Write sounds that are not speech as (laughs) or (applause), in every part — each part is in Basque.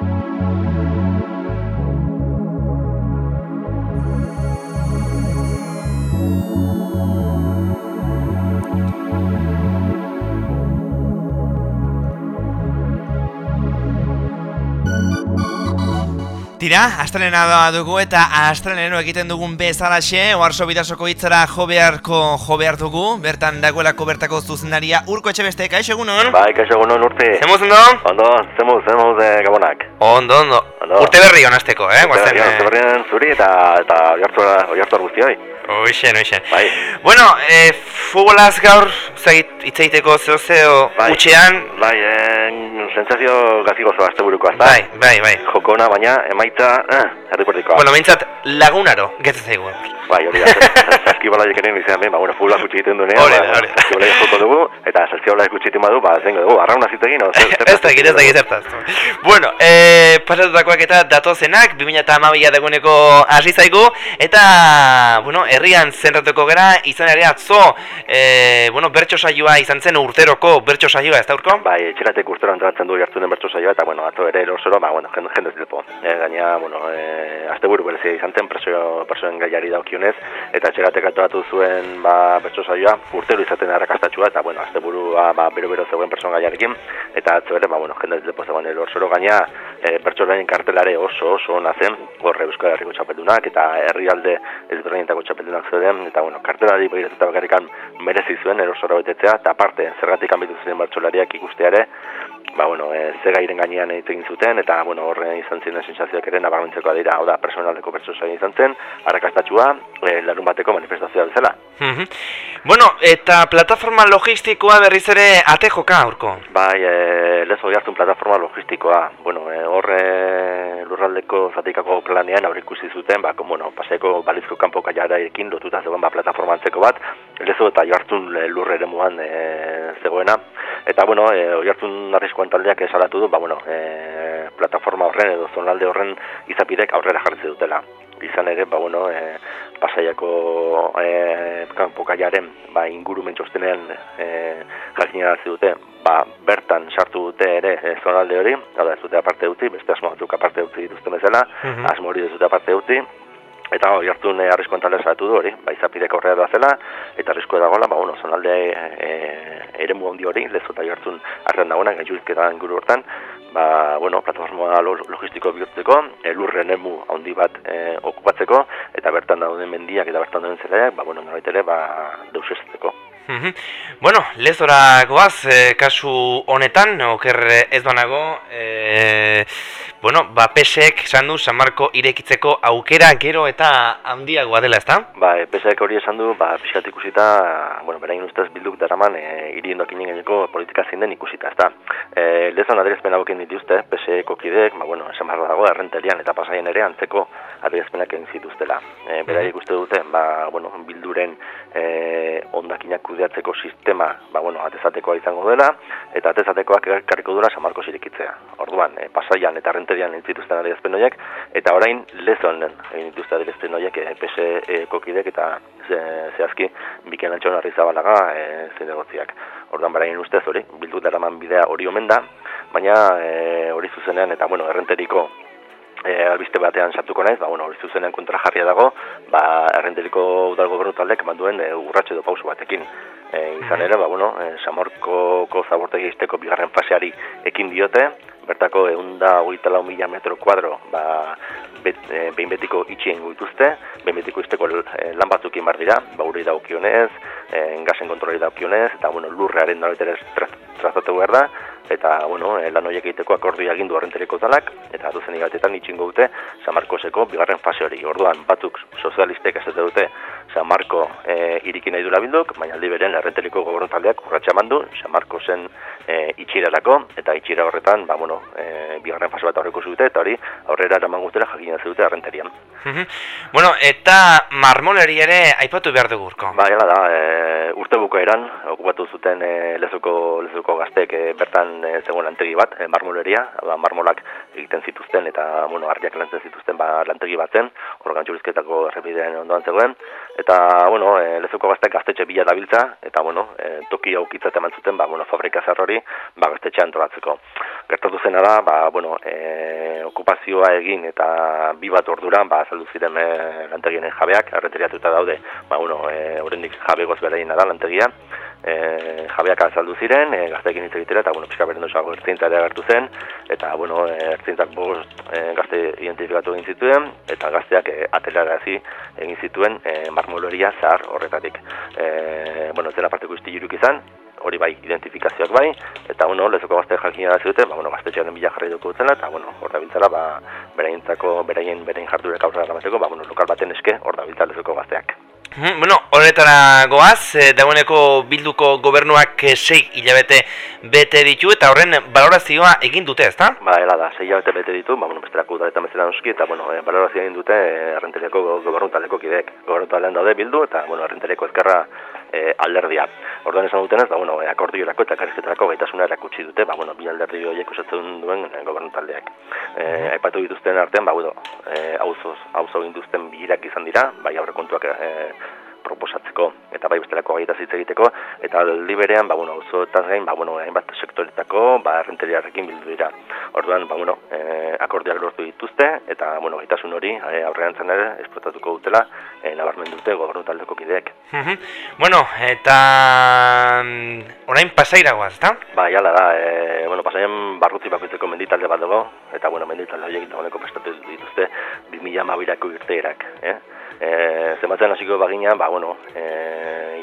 Thank you. Tira, astelena da dugu eta astrenero egiten dugun bezalaxe, oarso bidasoko hitzara jo beharko jo behar dugu, bertan dagoelako bertako zuzendaria urko etxe beste, kaixo egunon? Bai, kaixo egunon urte. Zemuz ondo? Ondo, zemuz, zemuz eh, gabonak. Ondo, ondo. Ondo. Urte berri honazteko, eh? Urte berri, urte berri zuri eta, eta oiartu guztioi. Oixen, oixen. Bai. Bueno, eh, futbolaz gaur, zait, itzaiteko zeo zeo Bai. utxean. Bai, eh, sensazio gazikozo azte buruko, azta? Bai, bai, bai. Joko ona, baina emaitza, eh, erripordikoa. Bueno, behintzat, lagunaro, getze zaigu. Bai, hori da, saskibola jekenen izan ben, ba, bueno, futbola gutxi egiten duenean, Hori ba, hori saskibola joko dugu, eta saskibola gutxi egiten badu, ba, zengo dugu, arrauna zitegin, (laughs) zer, zer, Ez da, ez da, zertaz. Bueno, eh, pasatutakoak eta datozenak, 2008a dagoeneko hasi zaigu, eta, bueno, herrian zentratuko gara, izan ere atzo, eh, bueno, bertso saioa izan zen urteroko bertso saioa, ez da urko? Bai, etxeratek urtero antolatzen du jartzen bertso saioa, eta, bueno, atzo ere erorsoro, ba, bueno, jende, jende zilpo. E, gaina, bueno, e, azte buru berezia izan zen, preso, presoen gaiari daukionez, eta etxeratek antolatu zuen, ba, bertso saioa, urtero izaten arrakastatxua, eta, bueno, azte burua, ba, bero-bero zegoen persoen gaiarekin, eta atzo ere, ba, bueno, jende zilpo zegoen erorsoro, gaina, e, bertsolaren kartelare oso, oso ona zen, horre Euskal Herriko txapeldunak, eta herrialde ezberdinetako txapeldunak zeuden, eta, bueno, kartelari begiratuta bakarrikan merezi zuen erorsoro betetzea, eta aparte, zergatik ambitu ziren bertsolariak ikusteare, ba, bueno, e, ze gairen gainean egin zuten, eta, bueno, horre izan ziren sensazioak ere nabarmentzekoa dira, hau da, personaldeko bertso saio izan zen, arrakastatxua, e, larun bateko manifestazioa bezala. Mhm. bueno, eta plataforma logistikoa berriz ere ate joka aurko. Bai, e, lezo jartzen plataforma logistikoa, bueno, e, horre lurraldeko zatikako planean aurrikusi zuten, ba, bueno, paseko balizko kanpo kaiaraekin lotuta zegoen ba, plataforma bat, lezo eta jartzen lurre ere muan e, zegoena, eta, bueno, e, jartzen arriskoan taldeak esalatu du, ba, bueno, e, plataforma horren edo zonalde horren izapidek aurrera jartze dutela. Izan ere, ba, bueno, e, pasaiako e, kanpo kaiaren ba, ingurumen txostenean e, jakinarazi dute, ba, bertan sartu dute ere e, zonalde hori, hau da ez dute aparte dutzi, beste asmo batzuk aparte dutzi dituzten bezala, Mhm. asmo hori ez dute aparte dutzi, eta hori hartu ne arriskoan talde du hori, ba, izapidek aurrera doazela, eta arrisko dagoela, ba, bueno, zonalde e, eremu handi hori, lezo eta jartzen arren dagoena, gaitxuzketan inguru hortan, ba, bueno, plataforma lo- logistiko bihurtzeko, elurren emu handi bat e, okupatzeko, eta bertan dauden mendiak eta bertan dauden zelaiak, ba, bueno, norbait ere, ba, deusesteko. Mhm. Bueno, lezora goaz, eh, kasu honetan, oker eh, ez donago, eh, bueno, ba, pesek, esan du, San Marko irekitzeko aukera gero eta handiagoa dela, ezta? Ba, PSek hori esan du, ba, pixkat ikusita, bueno, berain ustez bilduk daraman, e, irien dokinen gaineko politika zein den ikusita, ezta. E, lezon adierazpen hauekin dituzte, PSeko kideek, ba, bueno, esan behar dago, errentelian eta pasaien ere antzeko adierazpenak egin zituztela. E, beraiek uste dute, ba, bueno, bilduren e, ondakinak kudeatzeko sistema, ba, bueno, atezatekoa izango dela, eta atezatekoak ekarriko duela San Marcos irekitzea. Orduan, e, pasaian eta renterian egin zituzten adierazpen horiek, eta orain lezonen egin dituzte adierazpen horiek e, PSE kokidek eta ze, zehazki Mikel Antxon Arrizabalaga e, zinegotziak. Orduan beraien ustez hori, bildu daraman bidea hori omen da, baina e, hori zuzenean eta bueno, errenteriko e, albiste batean sartuko naiz, ba, bueno, zuzenean kontra jarria dago, ba, errenteriko udal gobernu taldeak eman duen e, urratxe edo pausu batekin. E, izan ere, ba, bueno, e, Samorkoko zabortegi izteko bigarren faseari ekin diote, bertako eunda hogeita lau mila metro kuadro, ba, bet, e, behin betiko itxien dituzte, behin betiko izteko e, lan batzukin bar dira, ba, uri daukionez, e, gasen kontroli daukionez, eta, bueno, lurrearen nolaitere trazatu behar da, eta, bueno, e, lan horiek egiteko akordioa egin du arrenteriko dalak, eta duzen igatetan itxingo dute San Marcoseko bigarren fase hori. Orduan, batzuk sozialistek ez dute San Marco e, iriki nahi dula bilduk, baina aldi beren errenteriko gobernu taldeak urratxa mandu, San Marcosen e, itxirarako, eta itxira horretan, ba, bueno, e, bigarren fase bat aurreko zute, eta hori aurrera eraman gutela jakina zute errenterian. Bueno, eta marmoleri ere aipatu behar dugu urko. Ba, da, e, urte bukaeran, okupatu zuten e, lezuko, lezuko gaztek e, bertan e, zegoen lantegi bat, e, marmoleria, ba, marmolak egiten zituzten eta, bueno, argiak lantzen zituzten ba, lantegi batzen, organ txurizketako errepidean ondoan zegoen, eta, bueno, e, lezuko gaztek gaztetxe bila dabiltza, eta, bueno, e, toki aukitzat eman zuten, ba, bueno, fabrika zer hori, ba, gaztetxe antolatzeko. gertatu zena da, ba, bueno, e, okupazioa egin eta bi bat orduran, ba, saldu ziren e, lantegien jabeak, erreteriatuta daude, ba, bueno, e, horrendik jabegoz beraien da lantegia, e, jabeak azaldu ziren, e, gazteekin hitz egitera, eta, bueno, pixka beren dozago ertzinta ere agertu zen, eta, bueno, e, ertzintak bost e, gazte identifikatu egin zituen, eta gazteak e, atelarazi egin zituen e, marmoloria zahar horretatik. E, bueno, zela parteko iztiluruk izan, hori bai, identifikazioak bai, eta bueno, lezoko gazte jakin da zute, ba, bueno, gaztetxearen bila jarri duko dutzela, eta bueno, hor da biltzela, ba, beraien, beraien jarturek aurrera eramateko, ba, bueno, lokal baten eske, hor da biltzela lezoko gazteak. Bueno, horretara goaz, e, dagoeneko bilduko gobernuak e, sei hilabete bete ditu eta horren balorazioa egin dute, ezta? Ba, ela da, sei hilabete bete ditu, ba, bueno, besterako udaretan bezala noski, eta, bueno, e, balorazioa egin dute e, errenteriako gobernu taleko kidek. Gobernu talean daude bildu, eta, bueno, errenteriako ezkerra e, alderdia. Orduan esan dutenez, ba, bueno, akordiorako eta karrizketarako gaitasuna erakutsi dute, ba, bueno, bi alderdi horiek osatzen duen e, gobernu taldeak. E, aipatu dituzten artean, ba, bueno, e, auzoz, auzo ginduzten birak izan dira, bai aurrekontuak e, proposatzeko eta bai bestelako gaita hitz egiteko eta aldi berean ba bueno auzoetan gain ba bueno hainbat sektoretako ba errenteriarekin bildu dira. Orduan ba bueno eh akordiak lortu dituzte eta bueno gaitasun hori e, aurrean ere esplotatuko dutela e, nabarmendu dute gobernu taldeko kideek. bueno, eta mm, orain pasairagoa, ezta? Ba, jala da, e, bueno, pasaian barrutzi bakoitzeko menditalde bat dago, eta bueno, menditalde horiek dagoeneko prestatu dituzte 2012ko irteerak, eh? E, zenbatzen hasiko bagina, ba, bueno, e,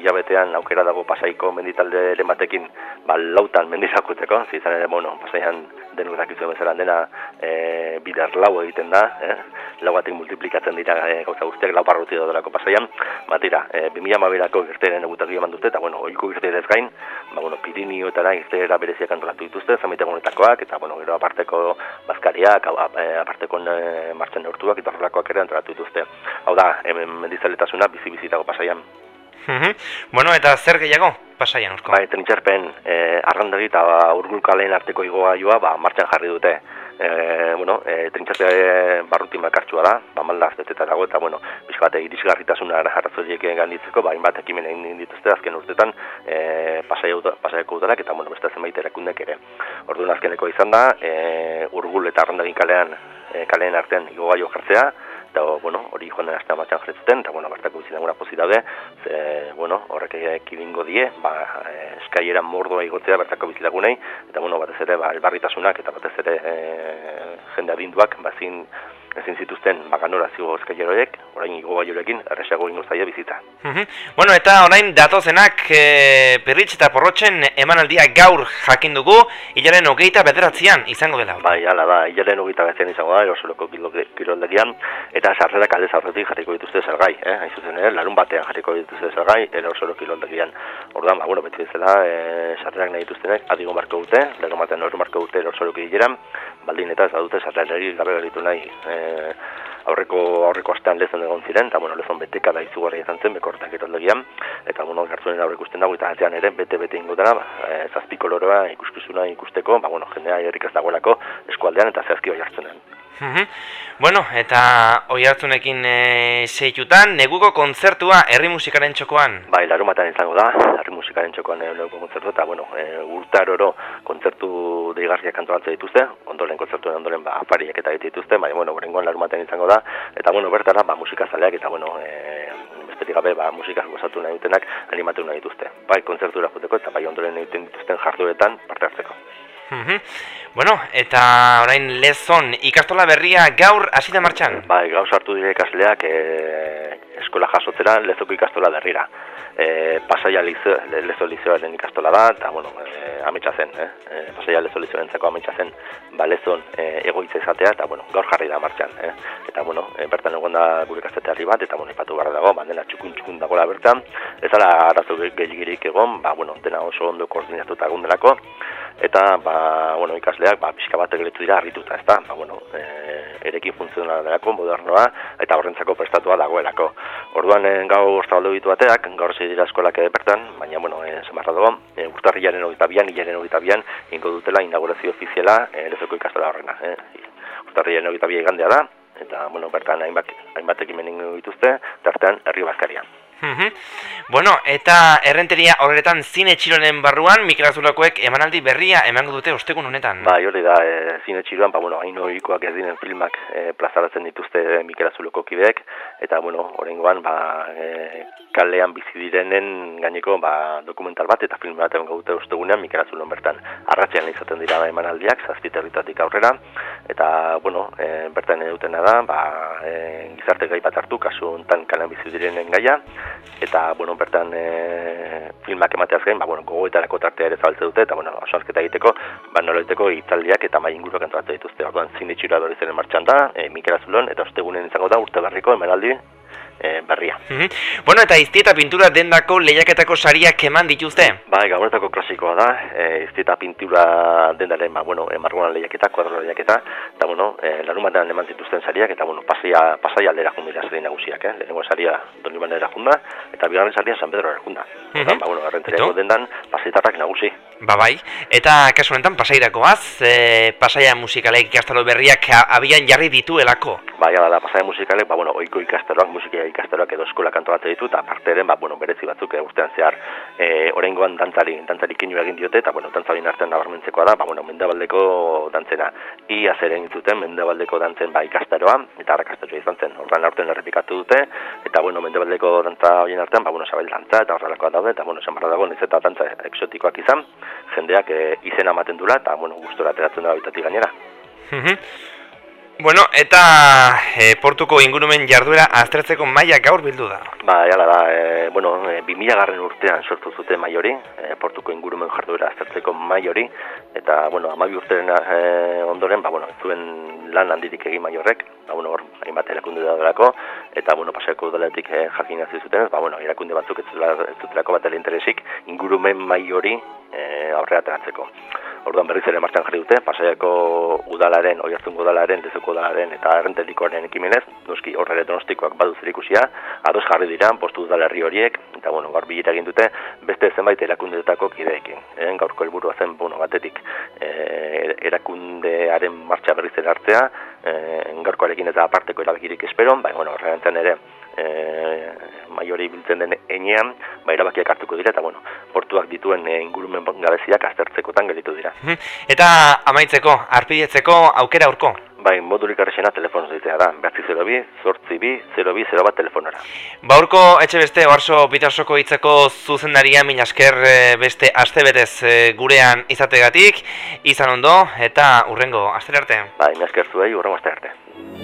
hilabetean aukera dago pasaiko menditalde ere batekin ba, lautan mendizakuteko, zizan ere, bueno, pasaian denuk dakizu bezala dena e, bider lau egiten da, eh? lau batik multiplikatzen dira e, gauza guztiak lau parruti daudelako pasaian, batira, e, 2000 amabirako irtearen egutaki eman dute, eta bueno, oiko irteerez gain, ba, bueno, pirinioetara irteera bereziak antolatu dituzte, zamite gonetakoak, eta bueno, gero aparteko bazkariak, aparteko e, martzen neurtuak, eta horrelakoak ere antolatu dituzte. Hau da, hemen mendizaletasuna bizi-bizitago pasaian. Bueno, eta zer gehiago pasaian, urko? Bai, tenitxerpen, eh, arrandegi eta urgulkaleen arteko igoa ba, martxan jarri dute. E, bueno, e, trintxarte barruti makartxua da, ba, malda azteteta dago, eta, bueno, bizka bat irisgarritasuna arrazoiek ganditzeko, ba, inbat ekimen egin dituzte azken urtetan, e, pasaiako udalak, eta, bueno, beste zenbait erakundek ere. Orduan azkeneko izan da, e, urgul eta arrandegin kalean, e, kaleen artean igogaio jartzea, eta bueno, hori joan den astea matxan jarretzuten, eta bueno, bartako bizi denguna posi daude, ze, bueno, horrek ekibingo die, ba, eskaiera mordoa igotzea bertako bizi lagunei, eta bueno, batez ere, ba, elbarritasunak eta batez ere e, jende adinduak, bazin, ezin zituzten bakanora zigo eskaileroek, orain igo baiorekin erresago ingo zaia bizita. bueno, eta orain datozenak e, perritx eta porrotxen emanaldia gaur jakin dugu, hilaren hogeita bederatzean izango dela. Bai, ala da, hilaren hogeita bederatzean izango da, erosoloko kiroldegian, eta sarrerak aldez aurretik jarriko dituzte zergai, eh? hain zuzen, eh? larun batean jarriko dituzte zergai, erosolo kiroldegian. Ordan, ba, bueno, beti bezala, e, sarrerak nahi dituztenek, adigo marko dute, larun batean hori marko dute erosolo kirolean, baldin eta ez badute sarrerari gabe garitu nahi, e, aurreko aurreko astean lezon egon ziren, eta bueno, lezon beteka da izugarri izan zen, bekortak eraldegian, eta bueno, gartzunen aurreko usten dago, eta atzean ere, bete-bete ingo dena, ba, e, zazpiko loroa ikuskizuna ikusteko, ba, bueno, jendea herrik ez dagoelako eskualdean eta zehazki bai Bueno, eta oi hartzunekin e, seitutan, neguko kontzertua herri musikaren txokoan? Bai, larumatan izango da, herri musikaren txokoan e, neguko kontzertu, eta bueno, e, urtaroro kontzertu deigarriak antolatzen dituzte, ondoren kontzertuen ondoren ba, afariak eta dituzte, bai, bueno, gorengoan larumaten izango da, eta bueno, bertara, ba, musika zaleak, eta bueno, e, bestetik gabe, ba, musika gozatu nahi dutenak animatu nahi dituzte. Bai, kontzertura juteko, eta bai, ondoren egiten dituzten jarduetan parte hartzeko. Bueno, eta orain lezon ikastola berria gaur hasi da martxan? Bai, gaur sartu dire ikasleak e, eskola jasotzera lezoko ikastola berrira. E, pasaia lizo, lezo lizoaren ikastola da, eta, bueno, e, ametsa zen, eh? E, pasaia lezo lizoaren zako ametsa zen, ba, lezon e, egoitza izatea, eta, bueno, gaur jarri da martxan, eh? Eta, bueno, e, bertan egon da gure kasteteari bat, eta, bueno, ipatu barra dago, ba, dena txukun txukun dagoela bertan, ez ala arazo gehiagirik egon, ba, bueno, dena oso ondo koordinatuta egundelako, eta ba, bueno, ikasleak ba, pixka bat egeletu dira harrituta, ezta? Ba, bueno, e, erekin funtzionalako, modernoa, eta horrentzako prestatua dagoelako. Orduan, e, gau ostabaldo bitu bateak, gaur zei dira eskolak bertan, baina, bueno, e, zemarra dugu, e, urtarriaren hori tabian, hilaren hori tabian, ingo dutela inaugurazio ofiziala e, lezoko ikastola horrena. E, urtarriaren hori tabian igandea da, eta, bueno, bertan hainbat, hainbat ekimen dituzte, tartean, herri bazkarian. Bueno, eta errenteria horretan zine txironen barruan, Mikel Azulakoek emanaldi berria emango dute ostegun honetan. Ba, hori da, e, zine txiroan, ba, bueno, hain horikoak ez dinen filmak e, plazaratzen dituzte Mikel Azuloko kideek, eta, bueno, horrengoan, ba, e, kalean bizi direnen gaineko, ba, dokumental bat, eta film bat emango dute ostegunean Mikel Azulon bertan. Arratxean izaten dira emanaldiak, zazpiterritatik aurrera, eta, bueno, e, bertan edutena da, ba, e, gizarte gai bat hartu, kasu hontan kalean bizi direnen gaia, eta, bueno, bertan e, filmak emateaz gain, ba, bueno, gogoetarako tartea ere zabaltze dute, eta, bueno, osasketa egiteko, ba, nola egiteko itzaldiak eta mai inguruak antolatu dituzte. Orduan, zine txura dori zenen martxan da, e, Mikel Azulon, eta ostegunen izango da urte berriko emeraldi e, berria. Mm Bueno, eta izti eta pintura dendako lehiaketako sariak eman dituzte? Bai, gauretako klasikoa da, e, izti eta pintura dendaren, ba, bueno, emargunan lehiaketa, kuadro lehiaketa, eta, bueno, e, larun batean eman zituzten sariak, eta, bueno, pasaia, pasaia aldera jundira zari nagusiak, eh? lehenengo saria doni manera junda, eta bigarren saria San Pedro junda. Mm -hmm. ba, bueno, errenteriako dendan, pasaitarrak nagusi. Ba, bai, eta kasu honetan pasairakoaz, e, pasaia musikalek ikastaro berriak abian jarri dituelako? Bai, ala da, pasaia musikalek, ba, bueno, oiko ikastaroak musikia ikastaroak edo eskola kantoratzen ditu eta parteren ba bueno berezi batzuk e, urtean zehar eh oraingoan dantzari dantzari kinu egin diote eta bueno dantzaren artean nabarmentzekoa da ba bueno mendebaldeko dantzena. Ia zeren zuten mendebaldeko dantzen ba ikastaroa eta arrakastatxo izan zen. Ordan aurten errepikatu dute eta bueno mendebaldeko dantza horien artean ba bueno sabel dantza eta horrelakoa daude eta bueno samarra dago ez eta dantza exotikoak izan jendeak e, izena ematen dula eta bueno gustora ateratzen da baitatik gainera Bueno, eta e, portuko ingurumen jarduera aztertzeko maila gaur bildu da. Ba, jala da, e, bueno, e, 2000 garren urtean sortu zute mai hori, e, portuko ingurumen jarduera aztertzeko mai hori, eta, bueno, amabi urteren e, ondoren, ba, bueno, zuen lan handirik egin mai horrek, ba, bueno, hor, hainbat erakunde da delako, eta, bueno, pasako udaletik e, jakin zuten, ba, bueno, erakunde batzuk ez zutelako bat interesik ingurumen mai hori e, aurrea teratzeko. Orduan berriz ere martxan jarri dute, pasaiako udalaren, oiartzun udalaren, dezuko udalaren eta errentelikoaren ekimenez, noski horre donostikoak badu zer ikusia, ados jarri dira, postu udalerri horiek, eta bueno, gaur bilera egin dute, beste zenbait erakundetako kideekin. E, gaurko helburua zen, bueno, batetik, e, erakundearen martxa berriz ere hartzea, e, gaurkoarekin eta aparteko erabekirik esperon, bai, bueno, horregantzen ere, e, maiori biltzen den enean, ba, erabakiak hartuko dira, eta bueno, portuak dituen e, ingurumen gabeziak aztertzekotan gelitu dira. Eta amaitzeko, arpidetzeko aukera aurko? Bai, modulik arrexena telefono zitea da, behatzi 0 bi, sortzi bi, 0 bi, 0 bat telefonora. Baurko etxe beste, oarso bitasoko hitzeko zuzendaria minasker beste astebetez gurean izategatik, izan ondo, eta urrengo, aster arte. Bai, minasker zuei, urrengo aster arte.